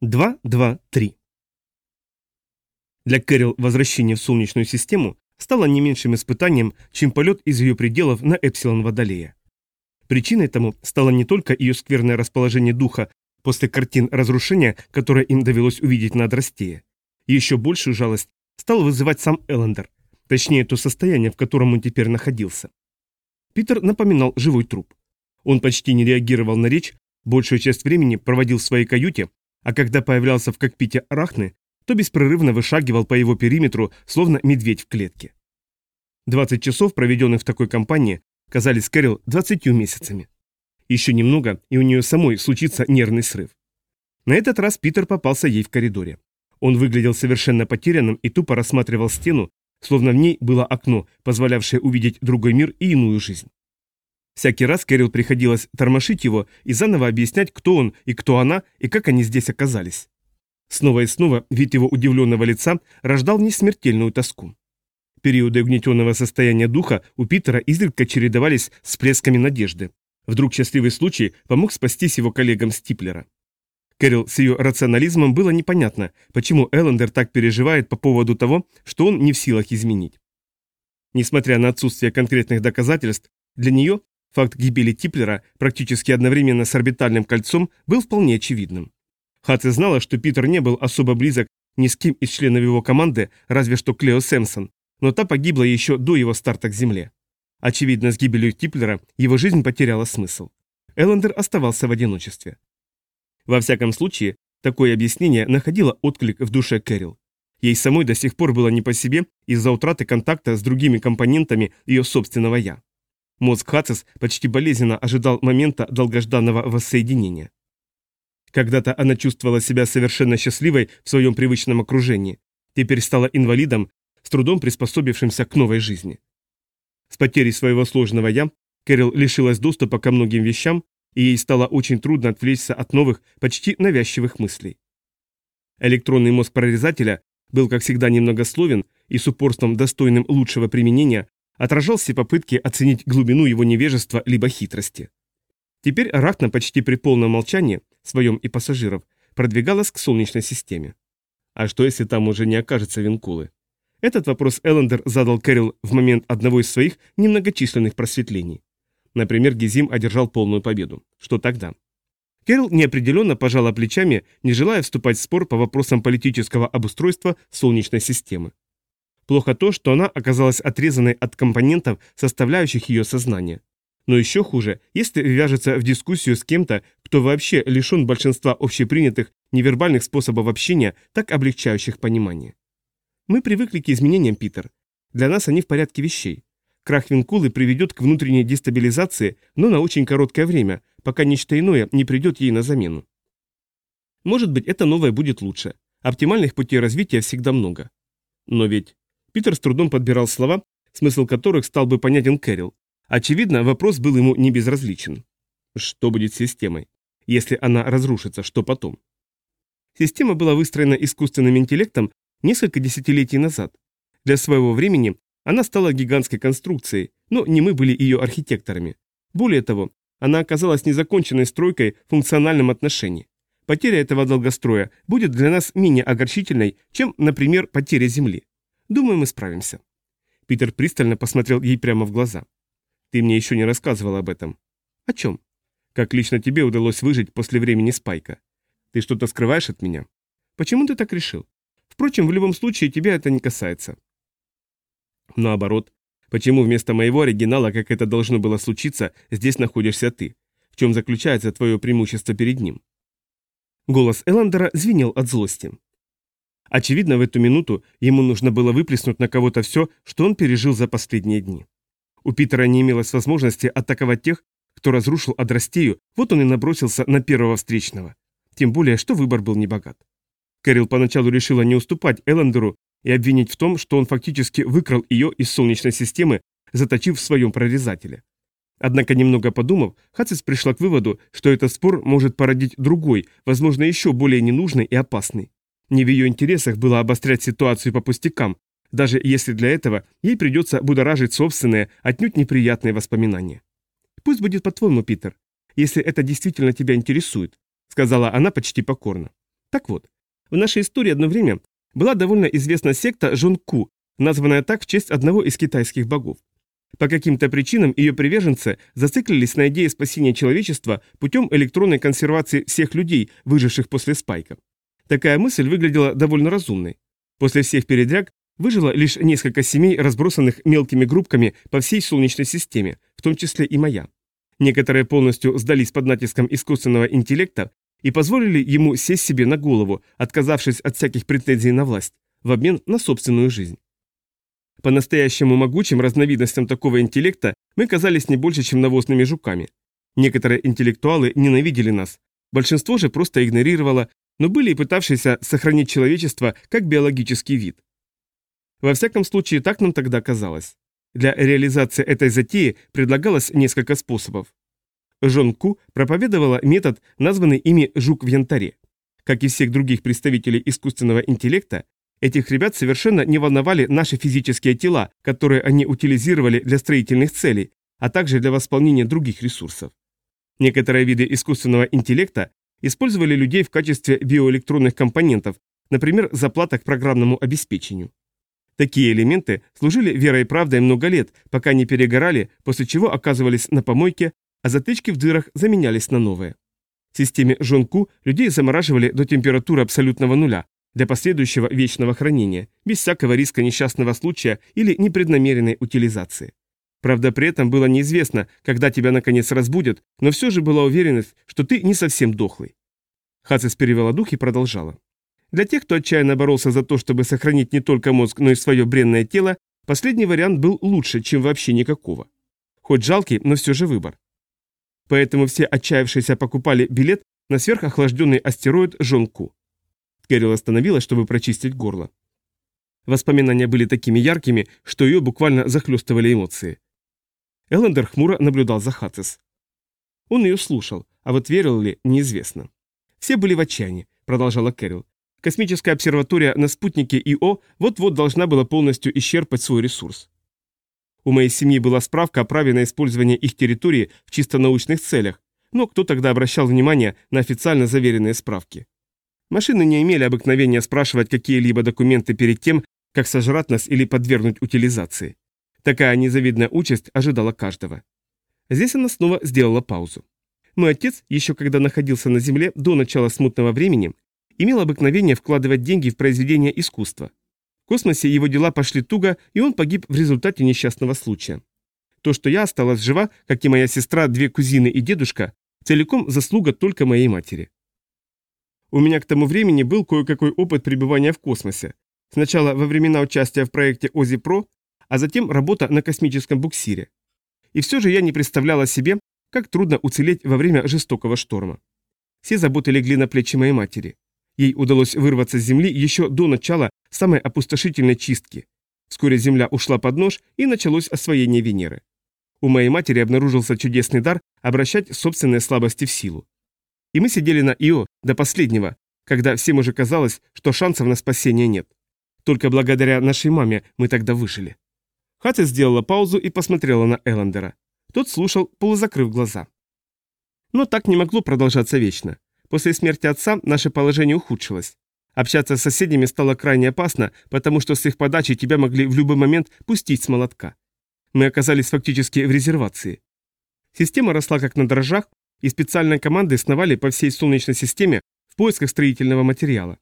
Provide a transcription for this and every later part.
2-2-3 Для Кэрил возвращение в Солнечную систему стало не меньшим испытанием, чем полет из ее пределов на Эпсилон Водолея. Причиной тому стало не только ее скверное расположение духа после картин разрушения, которые им довелось увидеть на Адрастее. Еще большую жалость стал вызывать сам Эллендер, точнее то состояние, в котором он теперь находился. Питер напоминал живой труп. Он почти не реагировал на речь, большую часть времени проводил в своей каюте, а когда появлялся в кокпите Арахны, то беспрерывно вышагивал по его периметру, словно медведь в клетке. 20 часов, проведенных в такой компании, казались Кэрил 20 месяцами. Еще немного, и у нее самой случится нервный срыв. На этот раз Питер попался ей в коридоре. Он выглядел совершенно потерянным и тупо рассматривал стену, словно в ней было окно, позволявшее увидеть другой мир и иную жизнь. Всякий раз Кэрил приходилось тормошить его и заново объяснять, кто он и кто она, и как они здесь оказались. Снова и снова вид его удивленного лица рождал несмертельную тоску. Периоды угнетенного состояния духа у Питера изредка чередовались с плесками надежды. Вдруг счастливый случай помог спастись его коллегам Стиплера. Кэрил с ее рационализмом было непонятно, почему Эллендер так переживает по поводу того, что он не в силах изменить. Несмотря на отсутствие конкретных доказательств, для нее Факт гибели Типлера практически одновременно с орбитальным кольцом был вполне очевидным. Хатце знала, что Питер не был особо близок ни с кем из членов его команды, разве что Клео Сэмпсон, но та погибла еще до его старта к Земле. Очевидно, с гибелью Типлера его жизнь потеряла смысл. Эллендер оставался в одиночестве. Во всяком случае, такое объяснение находило отклик в душе Кэрил. Ей самой до сих пор было не по себе из-за утраты контакта с другими компонентами ее собственного «я». Мозг Хацис почти болезненно ожидал момента долгожданного воссоединения. Когда-то она чувствовала себя совершенно счастливой в своем привычном окружении, теперь стала инвалидом, с трудом приспособившимся к новой жизни. С потерей своего сложного «я» Кэрил лишилась доступа ко многим вещам, и ей стало очень трудно отвлечься от новых, почти навязчивых мыслей. Электронный мозг прорезателя был, как всегда, немногословен и с упорством, достойным лучшего применения, отражал все попытки оценить глубину его невежества либо хитрости. Теперь Арахна почти при полном молчании, своем и пассажиров, продвигалась к Солнечной системе. А что, если там уже не окажется Винкулы? Этот вопрос Эллендер задал Кэрил в момент одного из своих немногочисленных просветлений. Например, Гизим одержал полную победу. Что тогда? Кэрил неопределенно пожала плечами, не желая вступать в спор по вопросам политического обустройства Солнечной системы. Плохо то, что она оказалась отрезанной от компонентов, составляющих ее сознание. Но еще хуже, если вяжется в дискуссию с кем-то, кто вообще лишен большинства общепринятых невербальных способов общения, так облегчающих понимание. Мы привыкли к изменениям, Питер. Для нас они в порядке вещей. Крах Винкулы приведет к внутренней дестабилизации, но на очень короткое время, пока нечто иное не придет ей на замену. Может быть, это новое будет лучше. Оптимальных путей развития всегда много. Но ведь Питер с трудом подбирал слова, смысл которых стал бы понятен Кэрил. Очевидно, вопрос был ему не безразличен. Что будет с системой? Если она разрушится, что потом? Система была выстроена искусственным интеллектом несколько десятилетий назад. Для своего времени она стала гигантской конструкцией, но не мы были ее архитекторами. Более того, она оказалась незаконченной стройкой в функциональном отношении. Потеря этого долгостроя будет для нас менее огорчительной, чем, например, потеря Земли. Думаю, мы справимся». Питер пристально посмотрел ей прямо в глаза. «Ты мне еще не рассказывал об этом». «О чем?» «Как лично тебе удалось выжить после времени Спайка? Ты что-то скрываешь от меня?» «Почему ты так решил? Впрочем, в любом случае тебя это не касается». «Наоборот. Почему вместо моего оригинала, как это должно было случиться, здесь находишься ты? В чем заключается твое преимущество перед ним?» Голос Эллендера звенел от злости. Очевидно, в эту минуту ему нужно было выплеснуть на кого-то все, что он пережил за последние дни. У Питера не имелось возможности атаковать тех, кто разрушил Адрастею, вот он и набросился на первого встречного. Тем более, что выбор был небогат. Кэрил поначалу решила не уступать Эллендеру и обвинить в том, что он фактически выкрал ее из Солнечной системы, заточив в своем прорезателе. Однако, немного подумав, Хацис пришла к выводу, что этот спор может породить другой, возможно, еще более ненужный и опасный. Не в ее интересах было обострять ситуацию по пустякам, даже если для этого ей придется будоражить собственные, отнюдь неприятные воспоминания. «Пусть будет по-твоему, Питер, если это действительно тебя интересует», сказала она почти покорно. Так вот, в нашей истории одно время была довольно известна секта Жонку, названная так в честь одного из китайских богов. По каким-то причинам ее приверженцы зациклились на идее спасения человечества путем электронной консервации всех людей, выживших после спайка. Такая мысль выглядела довольно разумной. После всех передряг выжило лишь несколько семей, разбросанных мелкими группками по всей Солнечной системе, в том числе и моя. Некоторые полностью сдались под натиском искусственного интеллекта и позволили ему сесть себе на голову, отказавшись от всяких претензий на власть, в обмен на собственную жизнь. По-настоящему могучим разновидностям такого интеллекта мы казались не больше, чем навозными жуками. Некоторые интеллектуалы ненавидели нас, большинство же просто игнорировало, но были и пытавшиеся сохранить человечество как биологический вид. Во всяком случае, так нам тогда казалось. Для реализации этой затеи предлагалось несколько способов. Жон Ку проповедовала метод, названный ими «жук в янтаре». Как и всех других представителей искусственного интеллекта, Этих ребят совершенно не волновали наши физические тела, которые они утилизировали для строительных целей, а также для восполнения других ресурсов. Некоторые виды искусственного интеллекта использовали людей в качестве биоэлектронных компонентов, например, заплата к программному обеспечению. Такие элементы служили верой и правдой много лет, пока не перегорали, после чего оказывались на помойке, а затычки в дырах заменялись на новые. В системе Жонку людей замораживали до температуры абсолютного нуля, для последующего вечного хранения, без всякого риска несчастного случая или непреднамеренной утилизации. Правда, при этом было неизвестно, когда тебя наконец разбудят, но все же была уверенность, что ты не совсем дохлый. Хацис перевела дух и продолжала. Для тех, кто отчаянно боролся за то, чтобы сохранить не только мозг, но и свое бренное тело, последний вариант был лучше, чем вообще никакого. Хоть жалкий, но все же выбор. Поэтому все отчаявшиеся покупали билет на сверхохлажденный астероид Жонку. Кэрил остановилась, чтобы прочистить горло. Воспоминания были такими яркими, что ее буквально захлестывали эмоции. Эллендер хмуро наблюдал за Хацис. Он ее слушал, а вот верил ли, неизвестно. «Все были в отчаянии», — продолжала Кэрил. «Космическая обсерватория на спутнике ИО вот-вот должна была полностью исчерпать свой ресурс. У моей семьи была справка о праве на использование их территории в чисто научных целях, но кто тогда обращал внимание на официально заверенные справки? Машины не имели обыкновения спрашивать какие-либо документы перед тем, как сожрать нас или подвергнуть утилизации. Такая незавидная участь ожидала каждого. Здесь она снова сделала паузу. Мой отец, еще когда находился на Земле до начала смутного времени, имел обыкновение вкладывать деньги в произведения искусства. В космосе его дела пошли туго, и он погиб в результате несчастного случая. То, что я осталась жива, как и моя сестра, две кузины и дедушка, целиком заслуга только моей матери. У меня к тому времени был кое-какой опыт пребывания в космосе. Сначала во времена участия в проекте ОЗИ-ПРО, а затем работа на космическом буксире. И все же я не представляла себе, как трудно уцелеть во время жестокого шторма. Все заботы легли на плечи моей матери. Ей удалось вырваться с Земли еще до начала самой опустошительной чистки. Вскоре Земля ушла под нож, и началось освоение Венеры. У моей матери обнаружился чудесный дар обращать собственные слабости в силу. И мы сидели на Ио до последнего, когда всем уже казалось, что шансов на спасение нет. Только благодаря нашей маме мы тогда выжили. Хатя сделала паузу и посмотрела на Эллендера. Тот слушал, полузакрыв глаза. Но так не могло продолжаться вечно. После смерти отца наше положение ухудшилось. Общаться с соседями стало крайне опасно, потому что с их подачи тебя могли в любой момент пустить с молотка. Мы оказались фактически в резервации. Система росла как на дрожжах, и специальные команды сновали по всей Солнечной системе в поисках строительного материала.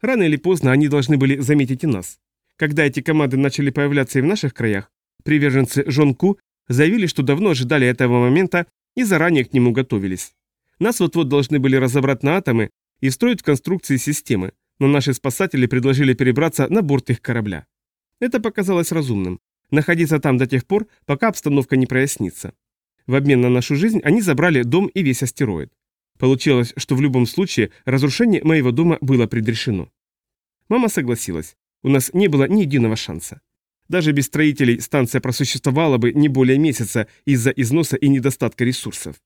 Рано или поздно они должны были заметить и нас. Когда эти команды начали появляться и в наших краях, приверженцы Жонку заявили, что давно ожидали этого момента и заранее к нему готовились. Нас вот-вот должны были разобрать на атомы и встроить в конструкции системы, но наши спасатели предложили перебраться на борт их корабля. Это показалось разумным. Находиться там до тех пор, пока обстановка не прояснится. В обмен на нашу жизнь они забрали дом и весь астероид. Получилось, что в любом случае разрушение моего дома было предрешено. Мама согласилась. У нас не было ни единого шанса. Даже без строителей станция просуществовала бы не более месяца из-за износа и недостатка ресурсов.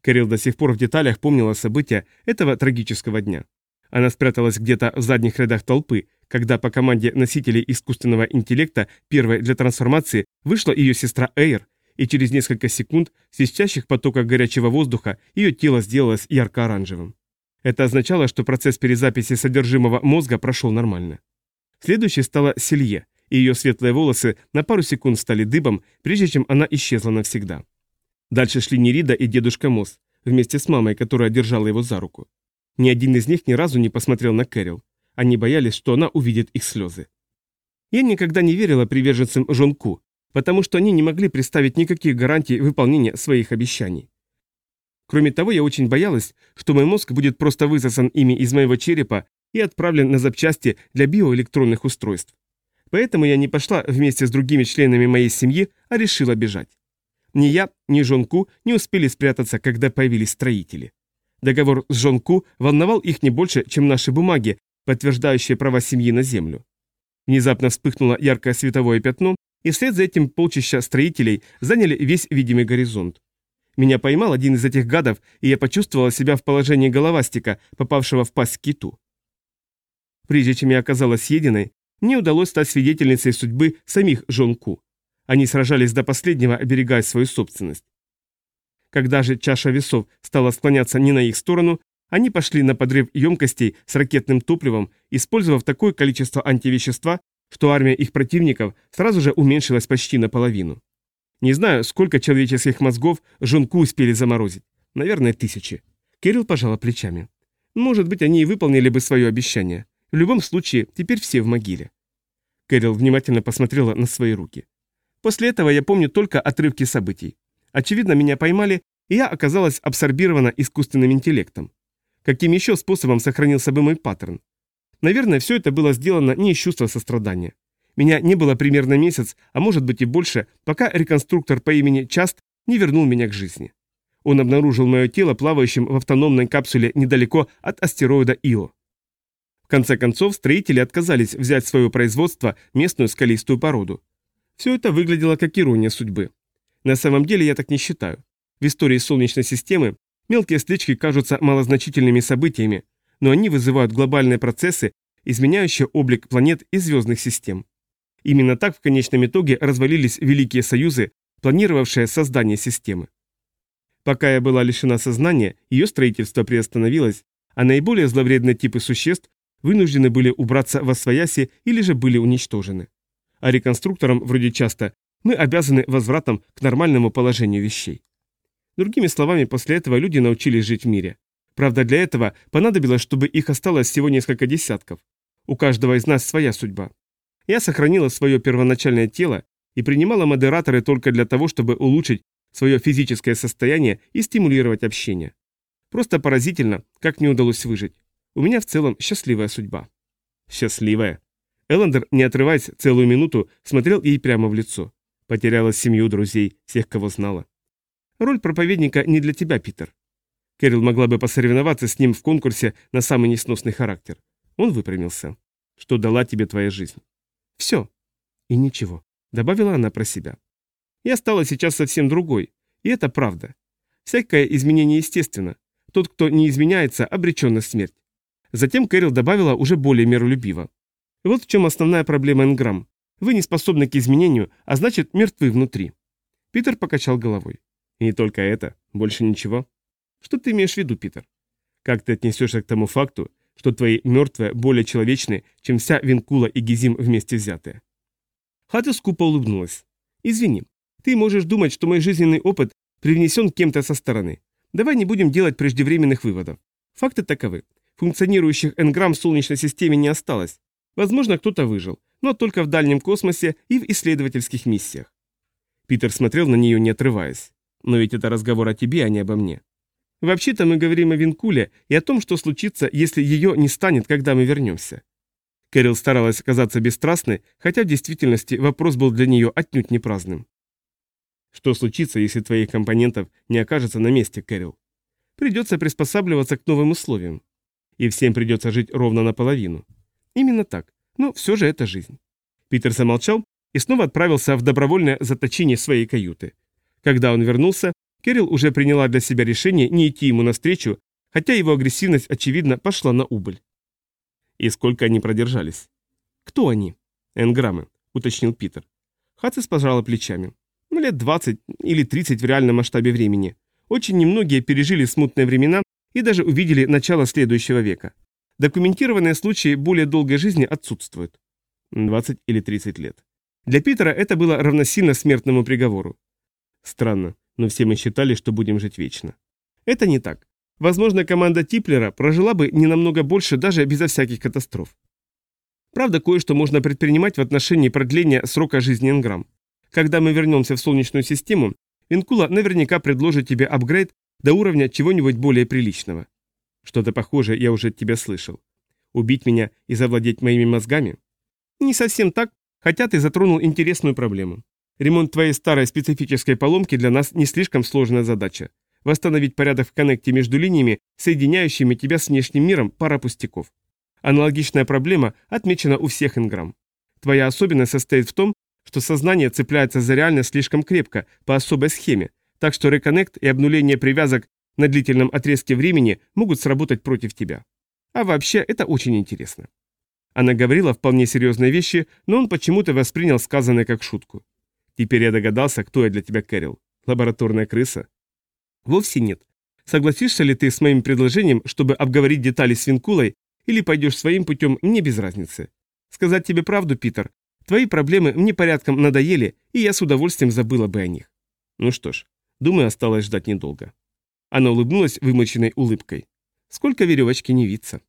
Кэрил до сих пор в деталях помнила события этого трагического дня. Она спряталась где-то в задних рядах толпы, когда по команде носителей искусственного интеллекта первой для трансформации вышла ее сестра Эйр и через несколько секунд в свистящих потоках горячего воздуха ее тело сделалось ярко-оранжевым. Это означало, что процесс перезаписи содержимого мозга прошел нормально. Следующей стала Селье, и ее светлые волосы на пару секунд стали дыбом, прежде чем она исчезла навсегда. Дальше шли Нерида и дедушка Мосс, вместе с мамой, которая держала его за руку. Ни один из них ни разу не посмотрел на Кэрил. Они боялись, что она увидит их слезы. Я никогда не верила приверженцам Жонку, потому что они не могли представить никаких гарантий выполнения своих обещаний. Кроме того, я очень боялась, что мой мозг будет просто высосан ими из моего черепа и отправлен на запчасти для биоэлектронных устройств. Поэтому я не пошла вместе с другими членами моей семьи, а решила бежать. Ни я, ни Жонку не успели спрятаться, когда появились строители. Договор с Жонку волновал их не больше, чем наши бумаги, подтверждающие права семьи на землю. Внезапно вспыхнуло яркое световое пятно, и вслед за этим полчища строителей заняли весь видимый горизонт. Меня поймал один из этих гадов, и я почувствовала себя в положении головастика, попавшего в пасть киту. Прежде чем я оказалась съеденной, мне удалось стать свидетельницей судьбы самих Жонку. Они сражались до последнего, оберегая свою собственность. Когда же чаша весов стала склоняться не на их сторону, они пошли на подрыв емкостей с ракетным топливом, использовав такое количество антивещества, что армия их противников сразу же уменьшилась почти наполовину. Не знаю, сколько человеческих мозгов жонку успели заморозить. Наверное, тысячи. Кирилл пожала плечами. Может быть, они и выполнили бы свое обещание. В любом случае, теперь все в могиле. Кэрил внимательно посмотрела на свои руки. После этого я помню только отрывки событий. Очевидно, меня поймали, и я оказалась абсорбирована искусственным интеллектом. Каким еще способом сохранился бы мой паттерн? Наверное, все это было сделано не из чувства сострадания. Меня не было примерно месяц, а может быть и больше, пока реконструктор по имени Част не вернул меня к жизни. Он обнаружил мое тело плавающим в автономной капсуле недалеко от астероида Ио. В конце концов, строители отказались взять в свое производство местную скалистую породу. Все это выглядело как ирония судьбы. На самом деле я так не считаю. В истории Солнечной системы мелкие стычки кажутся малозначительными событиями, но они вызывают глобальные процессы, изменяющие облик планет и звездных систем. Именно так в конечном итоге развалились великие союзы, планировавшие создание системы. Пока я была лишена сознания, ее строительство приостановилось, а наиболее зловредные типы существ вынуждены были убраться во свояси или же были уничтожены. А реконструкторам, вроде часто, мы обязаны возвратом к нормальному положению вещей. Другими словами, после этого люди научились жить в мире. Правда, для этого понадобилось, чтобы их осталось всего несколько десятков. У каждого из нас своя судьба. Я сохранила свое первоначальное тело и принимала модераторы только для того, чтобы улучшить свое физическое состояние и стимулировать общение. Просто поразительно, как мне удалось выжить. У меня в целом счастливая судьба. Счастливая. Эллендер, не отрываясь целую минуту, смотрел ей прямо в лицо. Потеряла семью, друзей, всех, кого знала. Роль проповедника не для тебя, Питер. Кэрил могла бы посоревноваться с ним в конкурсе на самый несносный характер. Он выпрямился. Что дала тебе твоя жизнь? Все. И ничего. Добавила она про себя. Я стала сейчас совсем другой. И это правда. Всякое изменение естественно. Тот, кто не изменяется, обречен на смерть. Затем Кэрил добавила уже более миролюбиво. Вот в чем основная проблема Энграмм. Вы не способны к изменению, а значит мертвы внутри. Питер покачал головой. И не только это, больше ничего. Что ты имеешь в виду, Питер? Как ты отнесешься к тому факту, что твои мертвые более человечны, чем вся Винкула и Гизим вместе взятые? Хата скупо улыбнулась. Извини, ты можешь думать, что мой жизненный опыт привнесен кем-то со стороны. Давай не будем делать преждевременных выводов. Факты таковы. Функционирующих энграмм в Солнечной системе не осталось. Возможно, кто-то выжил, но только в дальнем космосе и в исследовательских миссиях. Питер смотрел на нее, не отрываясь. Но ведь это разговор о тебе, а не обо мне. Вообще-то мы говорим о Винкуле и о том, что случится, если ее не станет, когда мы вернемся. Кэрил старалась казаться бесстрастной, хотя в действительности вопрос был для нее отнюдь не праздным. Что случится, если твоих компонентов не окажется на месте, Кэрил? Придется приспосабливаться к новым условиям. И всем придется жить ровно наполовину. Именно так. Но все же это жизнь. Питер замолчал и снова отправился в добровольное заточение своей каюты. Когда он вернулся, Кэрил уже приняла для себя решение не идти ему навстречу, хотя его агрессивность, очевидно, пошла на убыль. И сколько они продержались? Кто они? Энграммы, уточнил Питер. Хацис пожала плечами. Ну, лет 20 или 30 в реальном масштабе времени. Очень немногие пережили смутные времена и даже увидели начало следующего века. Документированные случаи более долгой жизни отсутствуют. 20 или 30 лет. Для Питера это было равносильно смертному приговору. Странно, но все мы считали, что будем жить вечно. Это не так. Возможно, команда Типлера прожила бы не намного больше даже безо всяких катастроф. Правда, кое-что можно предпринимать в отношении продления срока жизни Энграм. Когда мы вернемся в Солнечную систему, Винкула наверняка предложит тебе апгрейд до уровня чего-нибудь более приличного. Что-то похожее я уже от тебя слышал. Убить меня и завладеть моими мозгами? Не совсем так, хотя ты затронул интересную проблему. Ремонт твоей старой специфической поломки для нас не слишком сложная задача. Восстановить порядок в коннекте между линиями, соединяющими тебя с внешним миром, пара пустяков. Аналогичная проблема отмечена у всех инграмм. Твоя особенность состоит в том, что сознание цепляется за реальность слишком крепко, по особой схеме, так что реконнект и обнуление привязок на длительном отрезке времени могут сработать против тебя. А вообще, это очень интересно. Она говорила вполне серьезные вещи, но он почему-то воспринял сказанное как шутку. Теперь я догадался, кто я для тебя, Кэрил. Лабораторная крыса? Вовсе нет. Согласишься ли ты с моим предложением, чтобы обговорить детали с Винкулой, или пойдешь своим путем, мне без разницы. Сказать тебе правду, Питер, твои проблемы мне порядком надоели, и я с удовольствием забыла бы о них. Ну что ж, думаю, осталось ждать недолго. Она улыбнулась вымоченной улыбкой. Сколько веревочки не виться.